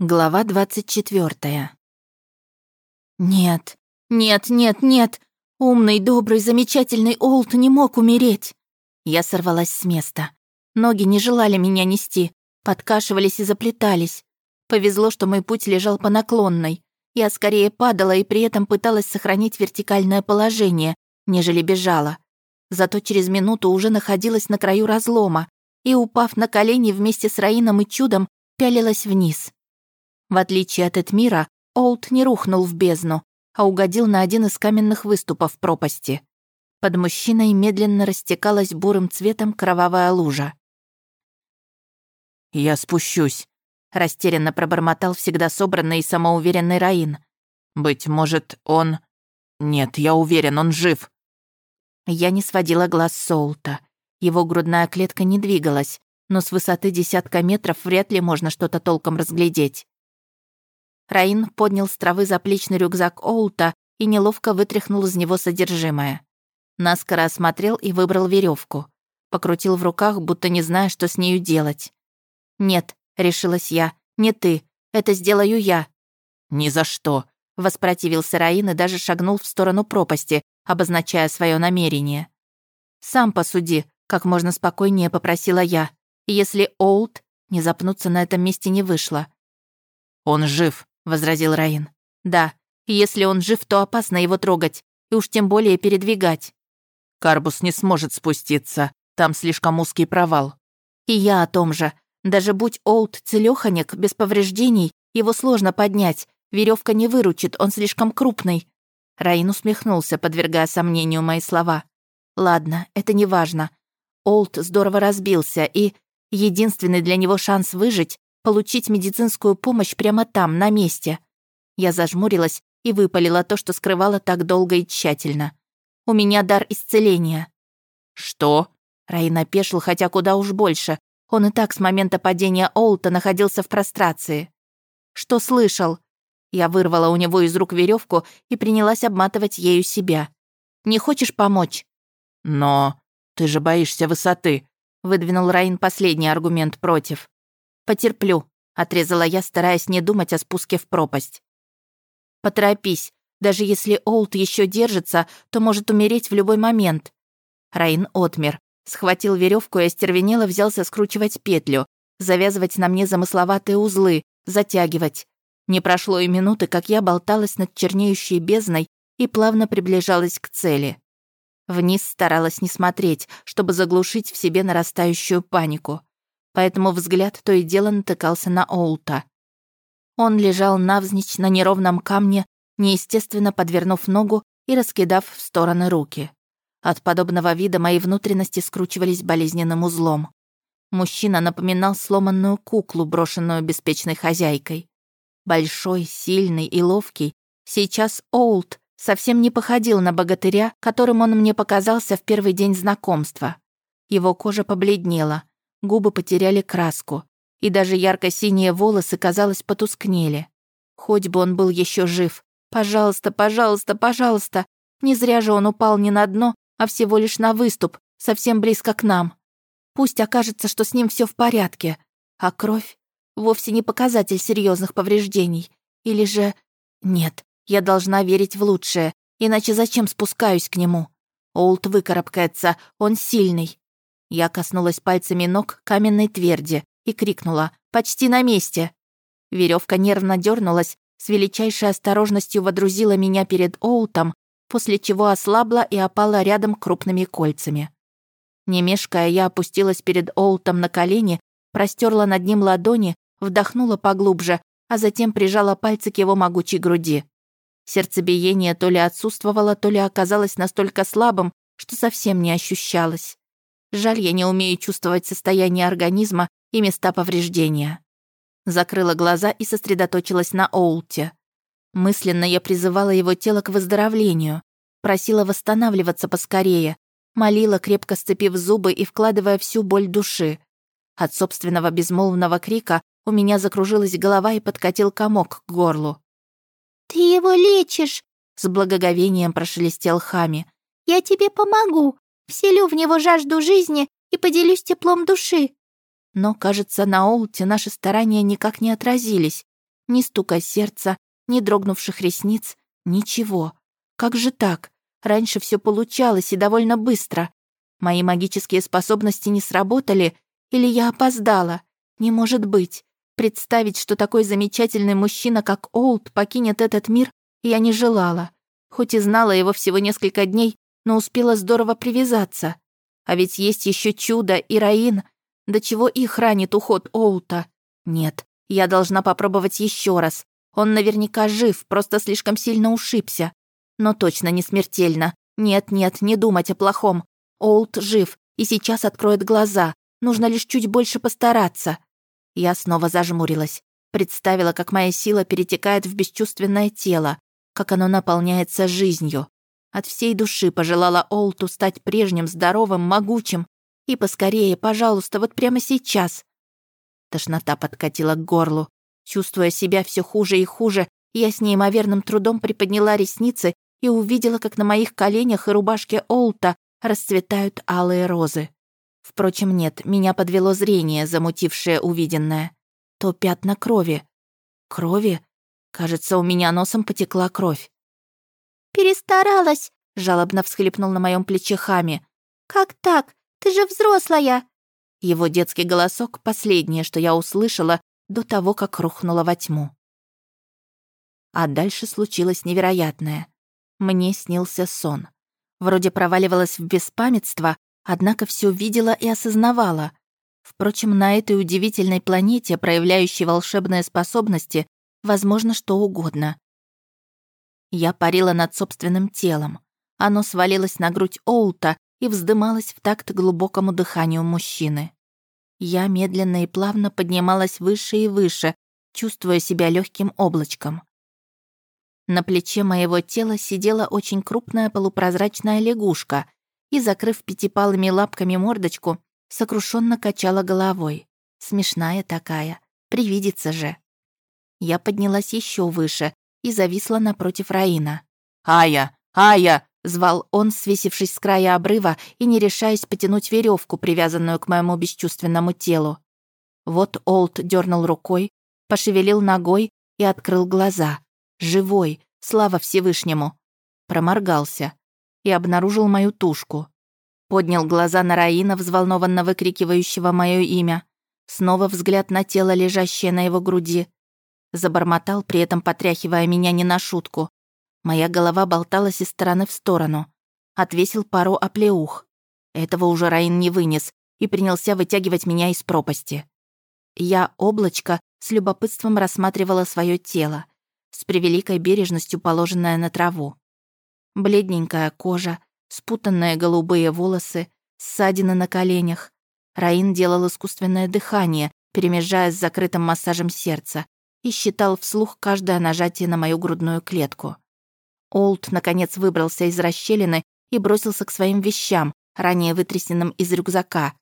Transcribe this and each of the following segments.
Глава 24. Нет, нет, нет, нет. Умный, добрый, замечательный Олд не мог умереть. Я сорвалась с места. Ноги не желали меня нести, подкашивались и заплетались. Повезло, что мой путь лежал по наклонной. Я скорее падала и при этом пыталась сохранить вертикальное положение, нежели бежала. Зато через минуту уже находилась на краю разлома и, упав на колени вместе с Раином и Чудом, пялилась вниз. В отличие от Этмира, Олд не рухнул в бездну, а угодил на один из каменных выступов пропасти. Под мужчиной медленно растекалась бурым цветом кровавая лужа. «Я спущусь», — растерянно пробормотал всегда собранный и самоуверенный Раин. «Быть может, он...» «Нет, я уверен, он жив». Я не сводила глаз с Солта. Его грудная клетка не двигалась, но с высоты десятка метров вряд ли можно что-то толком разглядеть. Раин поднял с травы заплечный рюкзак Оута и неловко вытряхнул из него содержимое. Наскоро осмотрел и выбрал веревку. Покрутил в руках, будто не зная, что с нею делать. «Нет», — решилась я, — «не ты. Это сделаю я». «Ни за что», — воспротивился Раин и даже шагнул в сторону пропасти, обозначая свое намерение. «Сам посуди», — как можно спокойнее попросила я. «Если Олд...» Не запнуться на этом месте не вышло. «Он жив», — возразил Раин. «Да, если он жив, то опасно его трогать, и уж тем более передвигать». «Карбус не сможет спуститься, там слишком узкий провал». «И я о том же. Даже будь Олд целёхонек, без повреждений, его сложно поднять, веревка не выручит, он слишком крупный». Раин усмехнулся, подвергая сомнению мои слова. «Ладно, это не важно. Олд здорово разбился, и единственный для него шанс выжить получить медицинскую помощь прямо там, на месте. Я зажмурилась и выпалила то, что скрывала так долго и тщательно. «У меня дар исцеления». «Что?» Раин опешил, хотя куда уж больше. Он и так с момента падения Олта находился в прострации. «Что слышал?» Я вырвала у него из рук веревку и принялась обматывать ею себя. «Не хочешь помочь?» «Но ты же боишься высоты», — выдвинул Раин последний аргумент против. «Потерплю», — отрезала я, стараясь не думать о спуске в пропасть. «Поторопись. Даже если Олд еще держится, то может умереть в любой момент». Раин отмер, схватил веревку и остервенело взялся скручивать петлю, завязывать на мне замысловатые узлы, затягивать. Не прошло и минуты, как я болталась над чернеющей бездной и плавно приближалась к цели. Вниз старалась не смотреть, чтобы заглушить в себе нарастающую панику поэтому взгляд то и дело натыкался на Оулта. Он лежал навзничь на неровном камне, неестественно подвернув ногу и раскидав в стороны руки. От подобного вида мои внутренности скручивались болезненным узлом. Мужчина напоминал сломанную куклу, брошенную беспечной хозяйкой. Большой, сильный и ловкий, сейчас Оулт совсем не походил на богатыря, которым он мне показался в первый день знакомства. Его кожа побледнела, Губы потеряли краску, и даже ярко-синие волосы, казалось, потускнели. Хоть бы он был еще жив. Пожалуйста, пожалуйста, пожалуйста. Не зря же он упал не на дно, а всего лишь на выступ, совсем близко к нам. Пусть окажется, что с ним все в порядке. А кровь вовсе не показатель серьезных повреждений. Или же... Нет, я должна верить в лучшее, иначе зачем спускаюсь к нему? Олд выкарабкается, он сильный. Я коснулась пальцами ног каменной тверди и крикнула «Почти на месте!». Веревка нервно дернулась, с величайшей осторожностью водрузила меня перед Оутом, после чего ослабла и опала рядом крупными кольцами. Не мешкая, я опустилась перед Оутом на колени, простерла над ним ладони, вдохнула поглубже, а затем прижала пальцы к его могучей груди. Сердцебиение то ли отсутствовало, то ли оказалось настолько слабым, что совсем не ощущалось. Жаль, я не умею чувствовать состояние организма и места повреждения. Закрыла глаза и сосредоточилась на Оулте. Мысленно я призывала его тело к выздоровлению, просила восстанавливаться поскорее, молила, крепко сцепив зубы и вкладывая всю боль души. От собственного безмолвного крика у меня закружилась голова и подкатил комок к горлу. «Ты его лечишь!» — с благоговением прошелестел Хами. «Я тебе помогу. Вселю в него жажду жизни и поделюсь теплом души». Но, кажется, на Олте наши старания никак не отразились. Ни стука сердца, ни дрогнувших ресниц, ничего. Как же так? Раньше все получалось и довольно быстро. Мои магические способности не сработали, или я опоздала? Не может быть. Представить, что такой замечательный мужчина, как Олд, покинет этот мир, я не желала. Хоть и знала его всего несколько дней, но успела здорово привязаться. А ведь есть еще чудо и Раин. До чего их ранит уход Олта? Нет, я должна попробовать еще раз. Он наверняка жив, просто слишком сильно ушибся. Но точно не смертельно. Нет-нет, не думать о плохом. Олд жив и сейчас откроет глаза. Нужно лишь чуть больше постараться. Я снова зажмурилась. Представила, как моя сила перетекает в бесчувственное тело, как оно наполняется жизнью. От всей души пожелала Олту стать прежним, здоровым, могучим. И поскорее, пожалуйста, вот прямо сейчас. Тошнота подкатила к горлу. Чувствуя себя все хуже и хуже, я с неимоверным трудом приподняла ресницы и увидела, как на моих коленях и рубашке Олта расцветают алые розы. Впрочем, нет, меня подвело зрение, замутившее увиденное. То пятна крови. Крови? Кажется, у меня носом потекла кровь. «Перестаралась», — жалобно всхлипнул на моем плече Хами. «Как так? Ты же взрослая!» Его детский голосок — последнее, что я услышала до того, как рухнула во тьму. А дальше случилось невероятное. Мне снился сон. Вроде проваливалась в беспамятство, однако все видела и осознавала. Впрочем, на этой удивительной планете, проявляющей волшебные способности, возможно что угодно. Я парила над собственным телом. Оно свалилось на грудь Оута и вздымалось в такт глубокому дыханию мужчины. Я медленно и плавно поднималась выше и выше, чувствуя себя легким облачком. На плече моего тела сидела очень крупная полупрозрачная лягушка и, закрыв пятипалыми лапками мордочку, сокрушенно качала головой. Смешная такая, привидится же. Я поднялась еще выше и зависла напротив Раина. «Ая! Ая!» — звал он, свесившись с края обрыва и не решаясь потянуть веревку, привязанную к моему бесчувственному телу. Вот Олд дернул рукой, пошевелил ногой и открыл глаза. Живой, слава Всевышнему. Проморгался и обнаружил мою тушку. Поднял глаза на Раина, взволнованно выкрикивающего мое имя. Снова взгляд на тело, лежащее на его груди. Забормотал, при этом потряхивая меня не на шутку. Моя голова болталась из стороны в сторону. Отвесил пару оплеух. Этого уже Раин не вынес и принялся вытягивать меня из пропасти. Я, облачко, с любопытством рассматривала свое тело, с превеликой бережностью положенное на траву. Бледненькая кожа, спутанные голубые волосы, ссадины на коленях. Раин делал искусственное дыхание, перемежая с закрытым массажем сердца, и считал вслух каждое нажатие на мою грудную клетку. Олд, наконец, выбрался из расщелины и бросился к своим вещам, ранее вытрясенным из рюкзака.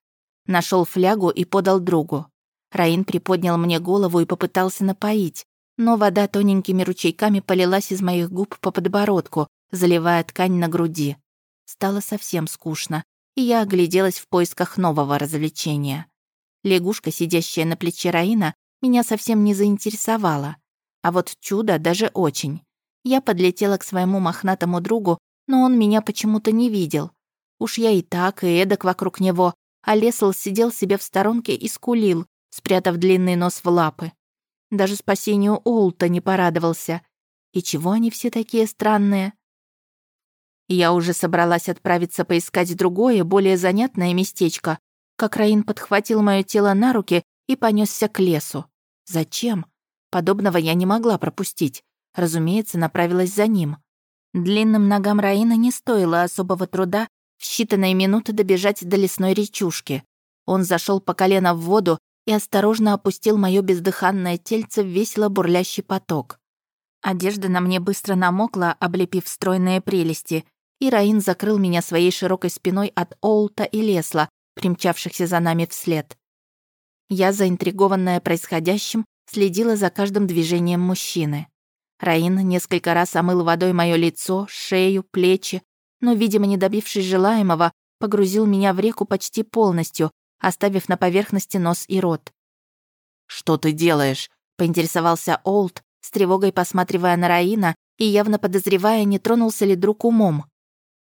Нашел флягу и подал другу. Раин приподнял мне голову и попытался напоить, но вода тоненькими ручейками полилась из моих губ по подбородку, заливая ткань на груди. Стало совсем скучно, и я огляделась в поисках нового развлечения. Лягушка, сидящая на плече Раина, меня совсем не заинтересовала. А вот чудо даже очень. Я подлетела к своему мохнатому другу, но он меня почему-то не видел. Уж я и так, и эдак вокруг него, а Лесл сидел себе в сторонке и скулил, спрятав длинный нос в лапы. Даже спасению Олта не порадовался. И чего они все такие странные? Я уже собралась отправиться поискать другое, более занятное местечко, как Раин подхватил мое тело на руки и понесся к лесу. Зачем? Подобного я не могла пропустить. Разумеется, направилась за ним. Длинным ногам Раина не стоило особого труда в считанные минуты добежать до лесной речушки. Он зашел по колено в воду и осторожно опустил мое бездыханное тельце в весело бурлящий поток. Одежда на мне быстро намокла, облепив стройные прелести, и Раин закрыл меня своей широкой спиной от Олта и Лесла, примчавшихся за нами вслед. Я, заинтригованная происходящим, следила за каждым движением мужчины. Раин несколько раз омыл водой мое лицо, шею, плечи, но, видимо, не добившись желаемого, погрузил меня в реку почти полностью, оставив на поверхности нос и рот. «Что ты делаешь?» — поинтересовался Олд, с тревогой посматривая на Раина и явно подозревая, не тронулся ли друг умом.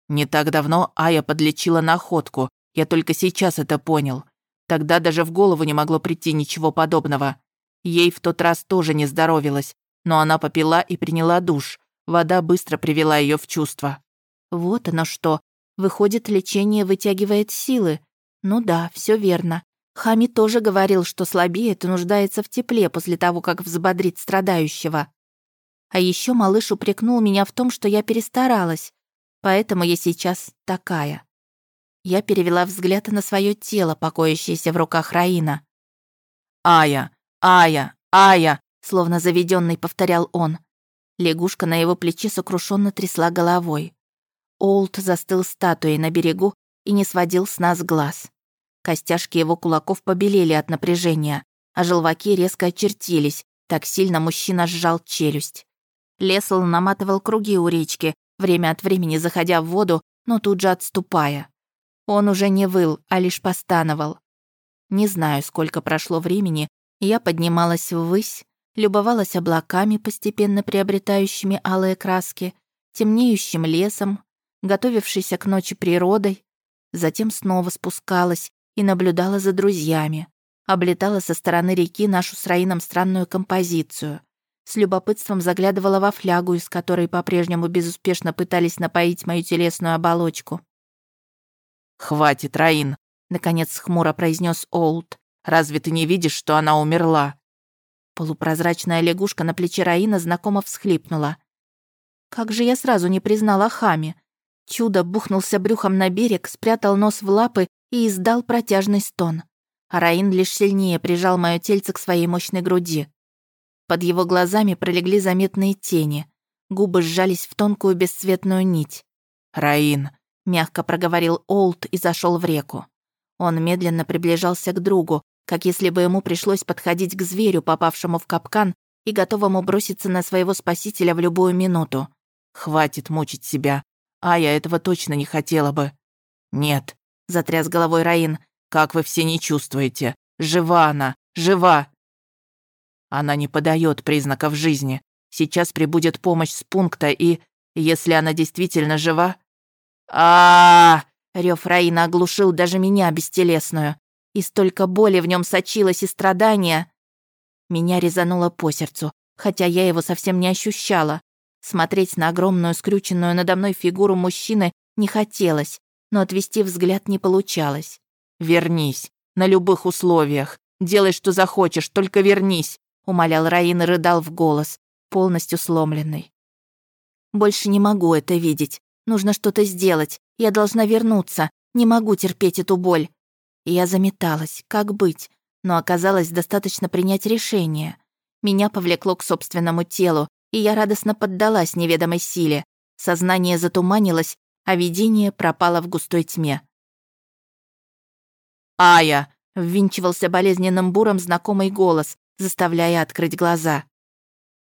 «Не так давно Ая подлечила находку, я только сейчас это понял. Тогда даже в голову не могло прийти ничего подобного. Ей в тот раз тоже не здоровилось, но она попила и приняла душ. Вода быстро привела ее в чувство. Вот оно что. Выходит, лечение вытягивает силы. Ну да, все верно. Хами тоже говорил, что слабеет и нуждается в тепле после того, как взбодрит страдающего. А еще малыш упрекнул меня в том, что я перестаралась. Поэтому я сейчас такая. Я перевела взгляд на свое тело, покоящееся в руках Раина. «Ая! Ая! Ая!» Словно заведенный повторял он. Лягушка на его плече сокрушенно трясла головой. Олд застыл статуей на берегу и не сводил с нас глаз. Костяшки его кулаков побелели от напряжения, а желваки резко очертились, так сильно мужчина сжал челюсть. Лесл наматывал круги у речки, время от времени заходя в воду, но тут же отступая. Он уже не выл, а лишь постановал. Не знаю, сколько прошло времени, я поднималась ввысь, любовалась облаками, постепенно приобретающими алые краски, темнеющим лесом, готовившейся к ночи природой, затем снова спускалась и наблюдала за друзьями, облетала со стороны реки нашу с Раином странную композицию, с любопытством заглядывала во флягу, из которой по-прежнему безуспешно пытались напоить мою телесную оболочку. «Хватит, Раин», — наконец хмуро произнес Олд. «Разве ты не видишь, что она умерла?» Полупрозрачная лягушка на плече Раина знакомо всхлипнула. «Как же я сразу не признала Хами!» Чудо бухнулся брюхом на берег, спрятал нос в лапы и издал протяжный стон. А Раин лишь сильнее прижал моё тельце к своей мощной груди. Под его глазами пролегли заметные тени. Губы сжались в тонкую бесцветную нить. «Раин», — мягко проговорил Олд и зашел в реку. Он медленно приближался к другу, как если бы ему пришлось подходить к зверю, попавшему в капкан и готовому броситься на своего спасителя в любую минуту. «Хватит мучить себя. А я этого точно не хотела бы». «Нет», — затряс головой Раин, «как вы все не чувствуете. Жива она, жива!» Она не подает признаков жизни. Сейчас прибудет помощь с пункта, и, если она действительно жива... а, Рёв Раина оглушил даже меня бестелесную. И столько боли в нем сочилось и страдания. Меня резануло по сердцу, хотя я его совсем не ощущала. Смотреть на огромную скрюченную надо мной фигуру мужчины не хотелось, но отвести взгляд не получалось. «Вернись, на любых условиях. Делай, что захочешь, только вернись», умолял Раин и рыдал в голос, полностью сломленный. «Больше не могу это видеть. Нужно что-то сделать. Я должна вернуться. Не могу терпеть эту боль». Я заметалась, как быть, но оказалось достаточно принять решение. Меня повлекло к собственному телу, и я радостно поддалась неведомой силе. Сознание затуманилось, а видение пропало в густой тьме. «Ая!» — ввинчивался болезненным буром знакомый голос, заставляя открыть глаза.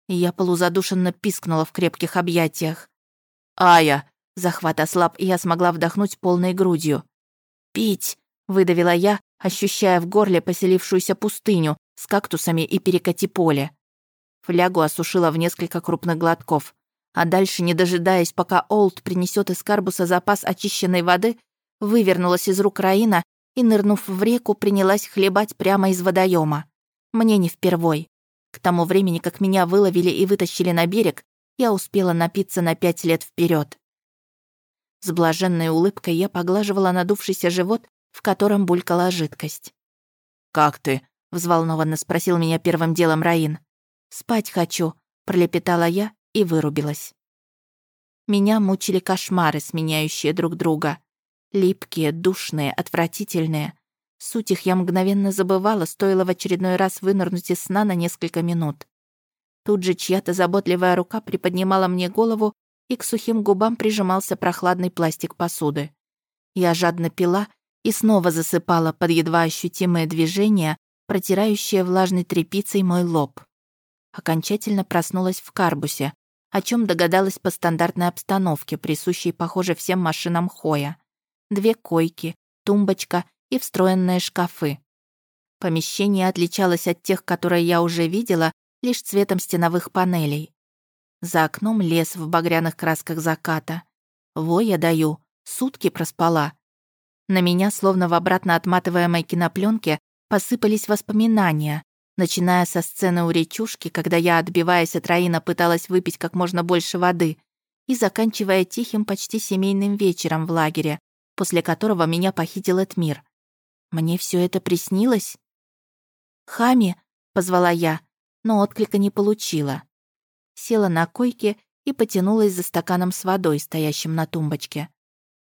я полузадушенно пискнула в крепких объятиях. «Ая!» — захват ослаб, и я смогла вдохнуть полной грудью. «Пить!» — выдавила я, ощущая в горле поселившуюся пустыню с кактусами и перекати поле. Флягу осушила в несколько крупных глотков. А дальше, не дожидаясь, пока Олд принесет из карбуса запас очищенной воды, вывернулась из рук Раина и, нырнув в реку, принялась хлебать прямо из водоема. Мне не впервой. К тому времени, как меня выловили и вытащили на берег, я успела напиться на пять лет вперед. С блаженной улыбкой я поглаживала надувшийся живот, в котором булькала жидкость. «Как ты?» — взволнованно спросил меня первым делом Раин. «Спать хочу», — пролепетала я и вырубилась. Меня мучили кошмары, сменяющие друг друга. Липкие, душные, отвратительные. Суть их я мгновенно забывала, стоило в очередной раз вынырнуть из сна на несколько минут. Тут же чья-то заботливая рука приподнимала мне голову, и к сухим губам прижимался прохладный пластик посуды. Я жадно пила и снова засыпала под едва ощутимые движения, протирающие влажной тряпицей мой лоб окончательно проснулась в карбусе, о чем догадалась по стандартной обстановке, присущей, похоже, всем машинам Хоя. Две койки, тумбочка и встроенные шкафы. Помещение отличалось от тех, которые я уже видела, лишь цветом стеновых панелей. За окном лес в багряных красках заката. Во я даю, сутки проспала. На меня, словно в обратно отматываемой кинопленке, посыпались воспоминания, начиная со сцены у речушки, когда я, отбиваясь от Раина, пыталась выпить как можно больше воды, и заканчивая тихим, почти семейным вечером в лагере, после которого меня похитил Этмир. Мне все это приснилось? «Хами!» — позвала я, но отклика не получила. Села на койке и потянулась за стаканом с водой, стоящим на тумбочке.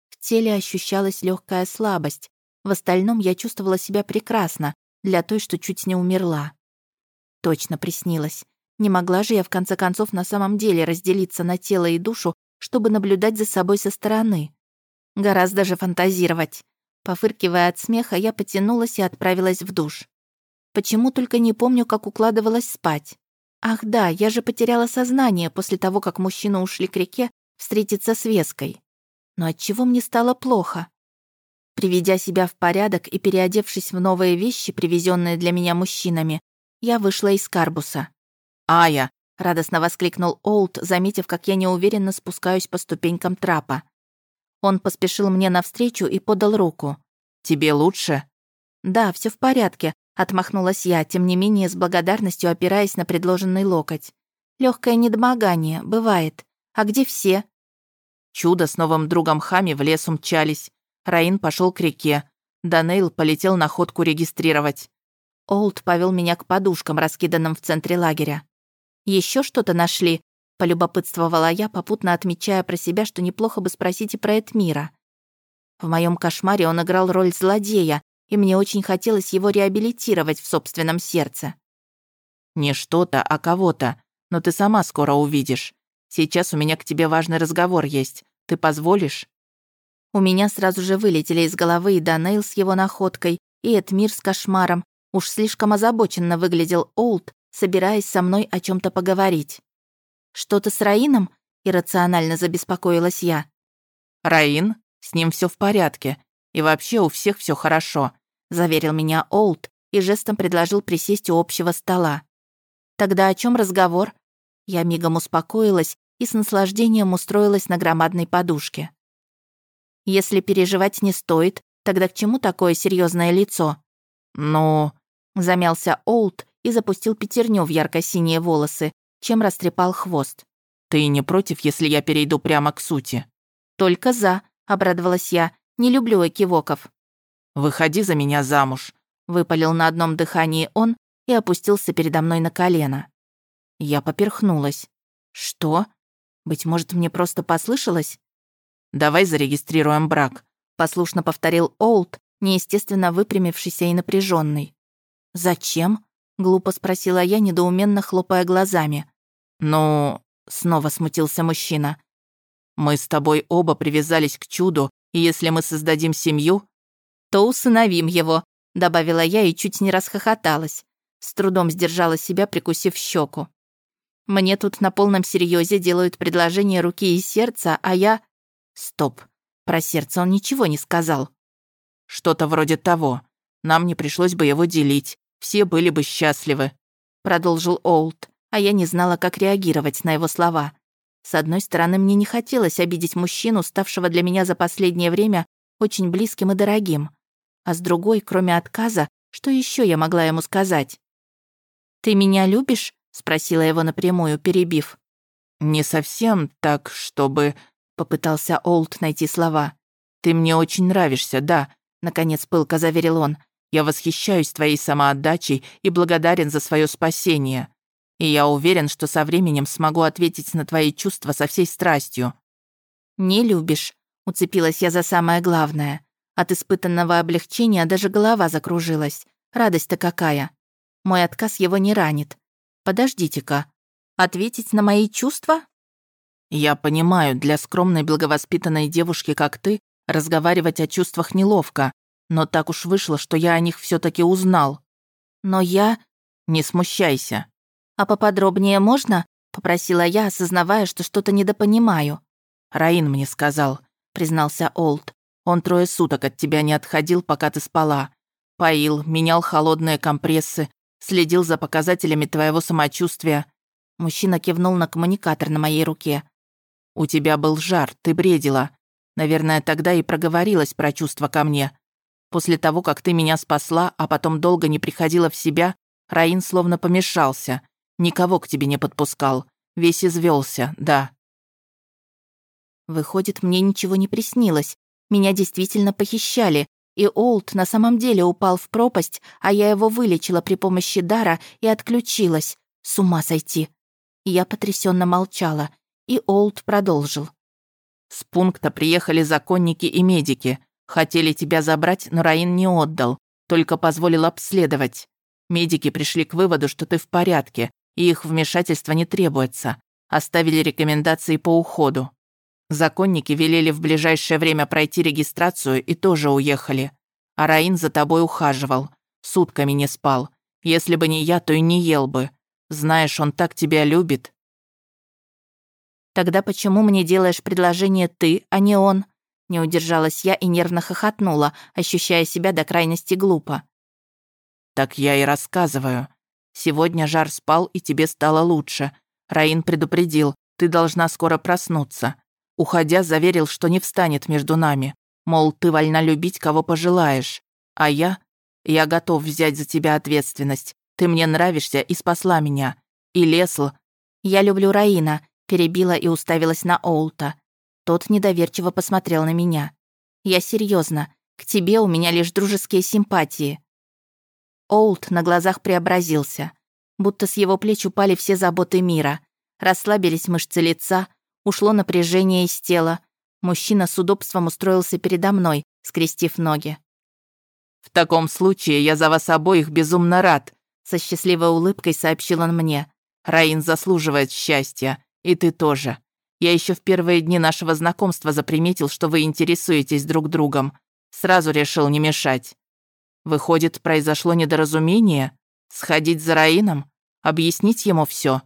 В теле ощущалась легкая слабость. В остальном я чувствовала себя прекрасно, для той, что чуть не умерла. Точно приснилось. Не могла же я в конце концов на самом деле разделиться на тело и душу, чтобы наблюдать за собой со стороны. Гораздо же фантазировать. Пофыркивая от смеха, я потянулась и отправилась в душ. Почему только не помню, как укладывалась спать. Ах да, я же потеряла сознание после того, как мужчины ушли к реке встретиться с Веской. Но отчего мне стало плохо? Приведя себя в порядок и переодевшись в новые вещи, привезенные для меня мужчинами, я вышла из карбуса. «Ая!» — радостно воскликнул Олд, заметив, как я неуверенно спускаюсь по ступенькам трапа. Он поспешил мне навстречу и подал руку. «Тебе лучше?» «Да, все в порядке», — отмахнулась я, тем не менее с благодарностью опираясь на предложенный локоть. Легкое недомогание, бывает. А где все?» Чудо с новым другом Хами в лес умчались. Раин пошел к реке. Данейл полетел находку регистрировать. Олд повел меня к подушкам, раскиданным в центре лагеря. Еще что-то нашли?» — полюбопытствовала я, попутно отмечая про себя, что неплохо бы спросить и про Этмира. В моем кошмаре он играл роль злодея, и мне очень хотелось его реабилитировать в собственном сердце. «Не что-то, а кого-то, но ты сама скоро увидишь. Сейчас у меня к тебе важный разговор есть. Ты позволишь?» У меня сразу же вылетели из головы и Данейл с его находкой, и Эдмир с кошмаром, Уж слишком озабоченно выглядел Олд, собираясь со мной о чем то поговорить. «Что-то с Раином?» — иррационально забеспокоилась я. «Раин? С ним все в порядке. И вообще у всех все хорошо», — заверил меня Олд и жестом предложил присесть у общего стола. «Тогда о чем разговор?» Я мигом успокоилась и с наслаждением устроилась на громадной подушке. «Если переживать не стоит, тогда к чему такое серьезное лицо?» «Ну...» Замялся Олд и запустил пятерню в ярко-синие волосы, чем растрепал хвост. «Ты не против, если я перейду прямо к сути?» «Только за», — обрадовалась я. «Не люблю экивоков». «Выходи за меня замуж», — выпалил на одном дыхании он и опустился передо мной на колено. Я поперхнулась. «Что? Быть может, мне просто послышалось?» «Давай зарегистрируем брак», — послушно повторил Олд, неестественно выпрямившийся и напряженный. «Зачем?» — глупо спросила я, недоуменно хлопая глазами. «Ну...» — снова смутился мужчина. «Мы с тобой оба привязались к чуду, и если мы создадим семью...» «То усыновим его», — добавила я и чуть не расхохоталась. С трудом сдержала себя, прикусив щеку. Мне тут на полном серьезе делают предложение руки и сердца, а я... Стоп. Про сердце он ничего не сказал. Что-то вроде того. Нам не пришлось бы его делить все были бы счастливы», — продолжил Олд, а я не знала, как реагировать на его слова. С одной стороны, мне не хотелось обидеть мужчину, ставшего для меня за последнее время очень близким и дорогим. А с другой, кроме отказа, что еще я могла ему сказать? «Ты меня любишь?» — спросила его напрямую, перебив. «Не совсем так, чтобы...» — попытался Олд найти слова. «Ты мне очень нравишься, да», — наконец пылко заверил он. Я восхищаюсь твоей самоотдачей и благодарен за свое спасение. И я уверен, что со временем смогу ответить на твои чувства со всей страстью». «Не любишь», — уцепилась я за самое главное. От испытанного облегчения даже голова закружилась. Радость-то какая. Мой отказ его не ранит. Подождите-ка. Ответить на мои чувства? Я понимаю, для скромной благовоспитанной девушки, как ты, разговаривать о чувствах неловко, но так уж вышло, что я о них все таки узнал. Но я... Не смущайся. А поподробнее можно? Попросила я, осознавая, что что-то недопонимаю. Раин мне сказал, признался Олд. Он трое суток от тебя не отходил, пока ты спала. Поил, менял холодные компрессы, следил за показателями твоего самочувствия. Мужчина кивнул на коммуникатор на моей руке. У тебя был жар, ты бредила. Наверное, тогда и проговорилась про чувства ко мне. После того, как ты меня спасла, а потом долго не приходила в себя, Раин словно помешался. Никого к тебе не подпускал. Весь извелся, да. Выходит, мне ничего не приснилось. Меня действительно похищали, и Олд на самом деле упал в пропасть, а я его вылечила при помощи дара и отключилась. С ума сойти. Я потрясенно молчала, и Олд продолжил. «С пункта приехали законники и медики. Хотели тебя забрать, но Раин не отдал, только позволил обследовать. Медики пришли к выводу, что ты в порядке, и их вмешательство не требуется. Оставили рекомендации по уходу. Законники велели в ближайшее время пройти регистрацию и тоже уехали. А Раин за тобой ухаживал. Сутками не спал. Если бы не я, то и не ел бы. Знаешь, он так тебя любит». «Тогда почему мне делаешь предложение ты, а не он?» Не удержалась я и нервно хохотнула, ощущая себя до крайности глупо. «Так я и рассказываю. Сегодня жар спал, и тебе стало лучше. Раин предупредил, ты должна скоро проснуться. Уходя, заверил, что не встанет между нами. Мол, ты вольна любить, кого пожелаешь. А я? Я готов взять за тебя ответственность. Ты мне нравишься и спасла меня. И Лесл... Я люблю Раина, перебила и уставилась на Оулта. Тот недоверчиво посмотрел на меня. Я серьезно. К тебе у меня лишь дружеские симпатии. Оулт на глазах преобразился. Будто с его плеч упали все заботы мира. Расслабились мышцы лица, Ушло напряжение из тела. Мужчина с удобством устроился передо мной, скрестив ноги. «В таком случае я за вас обоих безумно рад», со счастливой улыбкой сообщил он мне. «Раин заслуживает счастья, и ты тоже. Я еще в первые дни нашего знакомства заприметил, что вы интересуетесь друг другом. Сразу решил не мешать. Выходит, произошло недоразумение? Сходить за Раином? Объяснить ему все?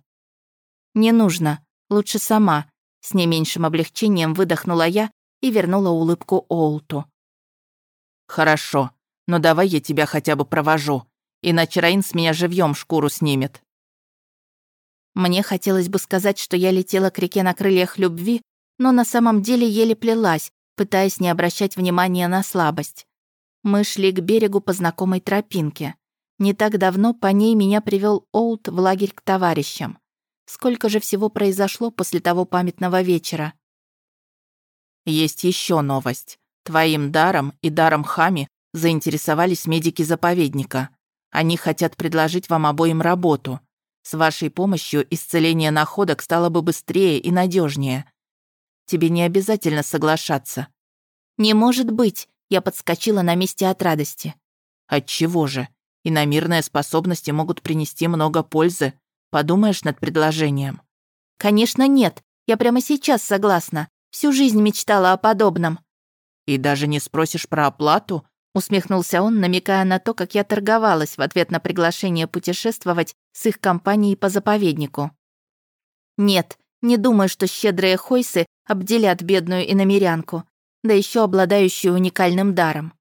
«Не нужно. Лучше сама. С не меньшим облегчением выдохнула я и вернула улыбку Олту. «Хорошо, но давай я тебя хотя бы провожу, иначе Раин с меня живьем шкуру снимет». Мне хотелось бы сказать, что я летела к реке на крыльях любви, но на самом деле еле плелась, пытаясь не обращать внимания на слабость. Мы шли к берегу по знакомой тропинке. Не так давно по ней меня привел Олд в лагерь к товарищам. Сколько же всего произошло после того памятного вечера? Есть еще новость. Твоим даром и даром Хами заинтересовались медики заповедника. Они хотят предложить вам обоим работу. С вашей помощью исцеление находок стало бы быстрее и надежнее. Тебе не обязательно соглашаться. Не может быть, я подскочила на месте от радости. Отчего же? Иномирные способности могут принести много пользы. Подумаешь над предложением?» «Конечно нет. Я прямо сейчас согласна. Всю жизнь мечтала о подобном». «И даже не спросишь про оплату?» Усмехнулся он, намекая на то, как я торговалась в ответ на приглашение путешествовать с их компанией по заповеднику. «Нет, не думаю, что щедрые хойсы обделят бедную иномерянку, да еще обладающую уникальным даром».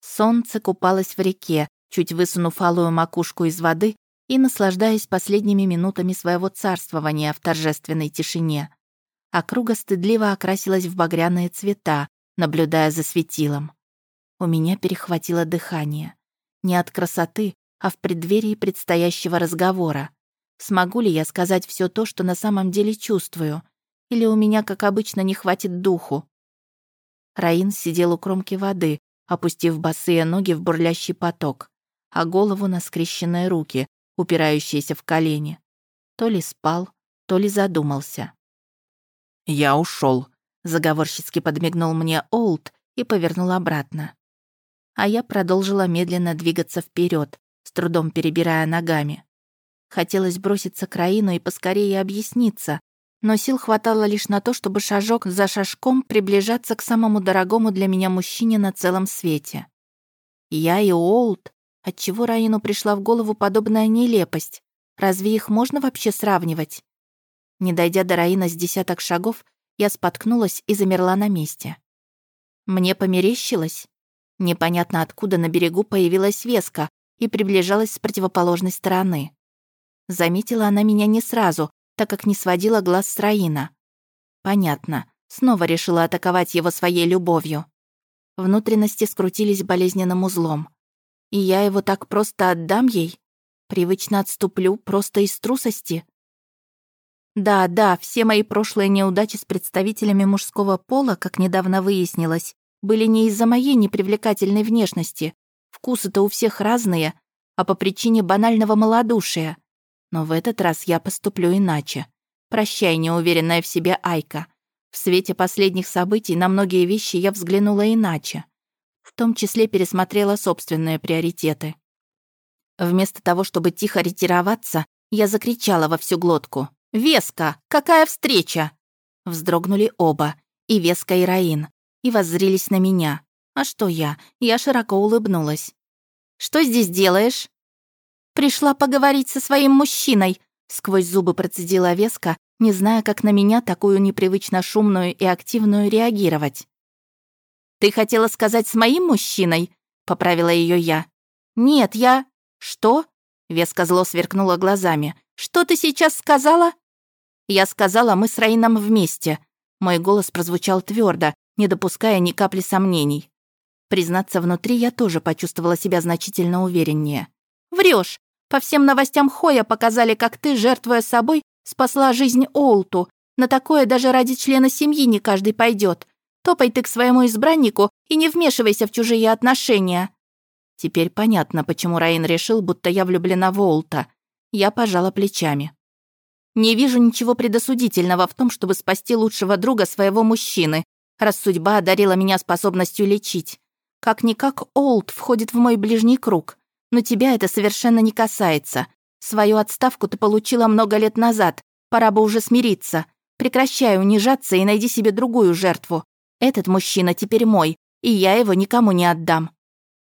Солнце купалось в реке, чуть высунув алую макушку из воды и наслаждаясь последними минутами своего царствования в торжественной тишине. Округа стыдливо окрасилась в багряные цвета, наблюдая за светилом. У меня перехватило дыхание. Не от красоты, а в преддверии предстоящего разговора. Смогу ли я сказать все то, что на самом деле чувствую? Или у меня, как обычно, не хватит духу? Раин сидел у кромки воды, опустив босые ноги в бурлящий поток, а голову на скрещенные руки, упирающиеся в колени. То ли спал, то ли задумался. «Я ушел, заговорщицки подмигнул мне Олд и повернул обратно. А я продолжила медленно двигаться вперед, с трудом перебирая ногами. Хотелось броситься к Раину и поскорее объясниться, но сил хватало лишь на то, чтобы шажок за шажком приближаться к самому дорогому для меня мужчине на целом свете. Я и Олд Отчего Раину пришла в голову подобная нелепость? Разве их можно вообще сравнивать? Не дойдя до Раина с десяток шагов, я споткнулась и замерла на месте. Мне померещилось? Непонятно откуда на берегу появилась веска и приближалась с противоположной стороны. Заметила она меня не сразу, так как не сводила глаз с Раина. Понятно, снова решила атаковать его своей любовью. Внутренности скрутились болезненным узлом. И я его так просто отдам ей? Привычно отступлю просто из трусости? Да, да, все мои прошлые неудачи с представителями мужского пола, как недавно выяснилось, были не из-за моей непривлекательной внешности. Вкусы-то у всех разные, а по причине банального малодушия. Но в этот раз я поступлю иначе. Прощай, неуверенная в себе Айка. В свете последних событий на многие вещи я взглянула иначе. В том числе пересмотрела собственные приоритеты. Вместо того, чтобы тихо ретироваться, я закричала во всю глотку. «Веска! Какая встреча!» Вздрогнули оба, и Веска, и Раин, и воззрились на меня. А что я? Я широко улыбнулась. «Что здесь делаешь?» «Пришла поговорить со своим мужчиной», сквозь зубы процедила Веска, не зная, как на меня такую непривычно шумную и активную реагировать. «Ты хотела сказать с моим мужчиной?» — поправила ее я. «Нет, я...» «Что?» — Веска зло сверкнула глазами. «Что ты сейчас сказала?» Я сказала, мы с Раином вместе. Мой голос прозвучал твердо, не допуская ни капли сомнений. Признаться, внутри я тоже почувствовала себя значительно увереннее. Врешь. По всем новостям Хоя показали, как ты, жертвуя собой, спасла жизнь Олту. На такое даже ради члена семьи не каждый пойдет. Топай ты к своему избраннику и не вмешивайся в чужие отношения». Теперь понятно, почему Раин решил, будто я влюблена в Олта. Я пожала плечами. Не вижу ничего предосудительного в том, чтобы спасти лучшего друга своего мужчины, раз судьба одарила меня способностью лечить. Как-никак Олд входит в мой ближний круг. Но тебя это совершенно не касается. Свою отставку ты получила много лет назад. Пора бы уже смириться. Прекращай унижаться и найди себе другую жертву. Этот мужчина теперь мой, и я его никому не отдам».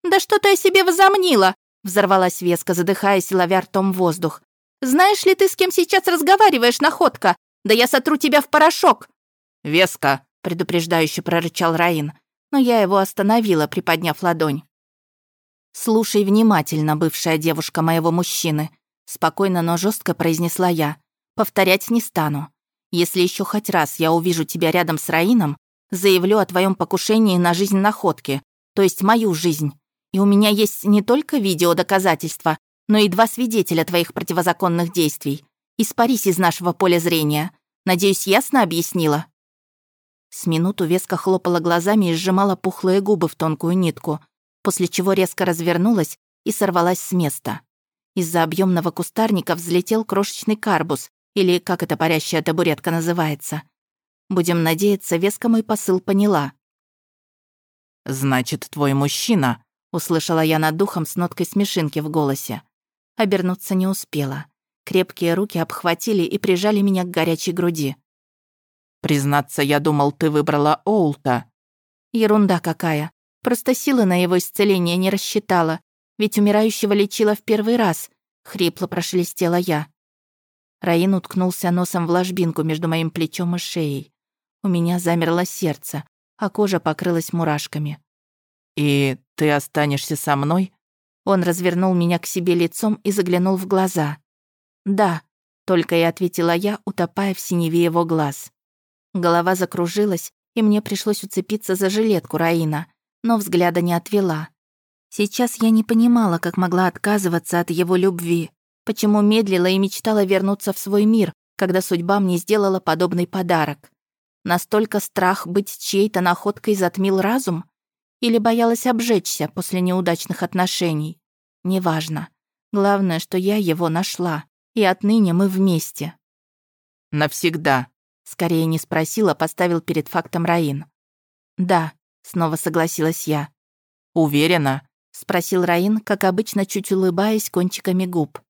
«Да что ты о себе возомнила?» Взорвалась Веска, задыхаясь и ловя ртом воздух. «Знаешь ли ты, с кем сейчас разговариваешь, находка? Да я сотру тебя в порошок!» «Веска!» — предупреждающе прорычал Раин, но я его остановила, приподняв ладонь. «Слушай внимательно, бывшая девушка моего мужчины», спокойно, но жестко произнесла я. «Повторять не стану. Если еще хоть раз я увижу тебя рядом с Раином, заявлю о твоем покушении на жизнь находки, то есть мою жизнь. И у меня есть не только видеодоказательства, но и два свидетеля твоих противозаконных действий. Испарись из нашего поля зрения. Надеюсь, ясно объяснила?» С минуту веско хлопала глазами и сжимала пухлые губы в тонкую нитку, после чего резко развернулась и сорвалась с места. Из-за объемного кустарника взлетел крошечный карбус, или как эта парящая табуретка называется. Будем надеяться, Веска мой посыл поняла. «Значит, твой мужчина», — услышала я над духом с ноткой смешинки в голосе. Обернуться не успела. Крепкие руки обхватили и прижали меня к горячей груди. «Признаться, я думал, ты выбрала Оулта». «Ерунда какая. Просто силы на его исцеление не рассчитала, ведь умирающего лечила в первый раз», — хрипло прошелестела я. Раин уткнулся носом в ложбинку между моим плечом и шеей. У меня замерло сердце, а кожа покрылась мурашками. «И ты останешься со мной?» Он развернул меня к себе лицом и заглянул в глаза. «Да», — только и ответила я, утопая в синеве его глаз. Голова закружилась, и мне пришлось уцепиться за жилетку Раина — но взгляда не отвела. Сейчас я не понимала, как могла отказываться от его любви, почему медлила и мечтала вернуться в свой мир, когда судьба мне сделала подобный подарок. Настолько страх быть чьей-то находкой затмил разум? Или боялась обжечься после неудачных отношений? Неважно. Главное, что я его нашла, и отныне мы вместе. «Навсегда», — скорее не спросила, поставил перед фактом Раин. «Да», Снова согласилась я. «Уверена?» — спросил Раин, как обычно, чуть улыбаясь кончиками губ.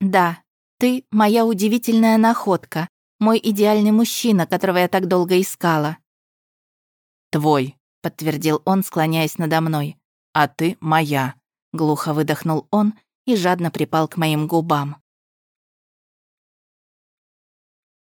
«Да, ты моя удивительная находка, мой идеальный мужчина, которого я так долго искала». «Твой», — подтвердил он, склоняясь надо мной. «А ты моя», — глухо выдохнул он и жадно припал к моим губам.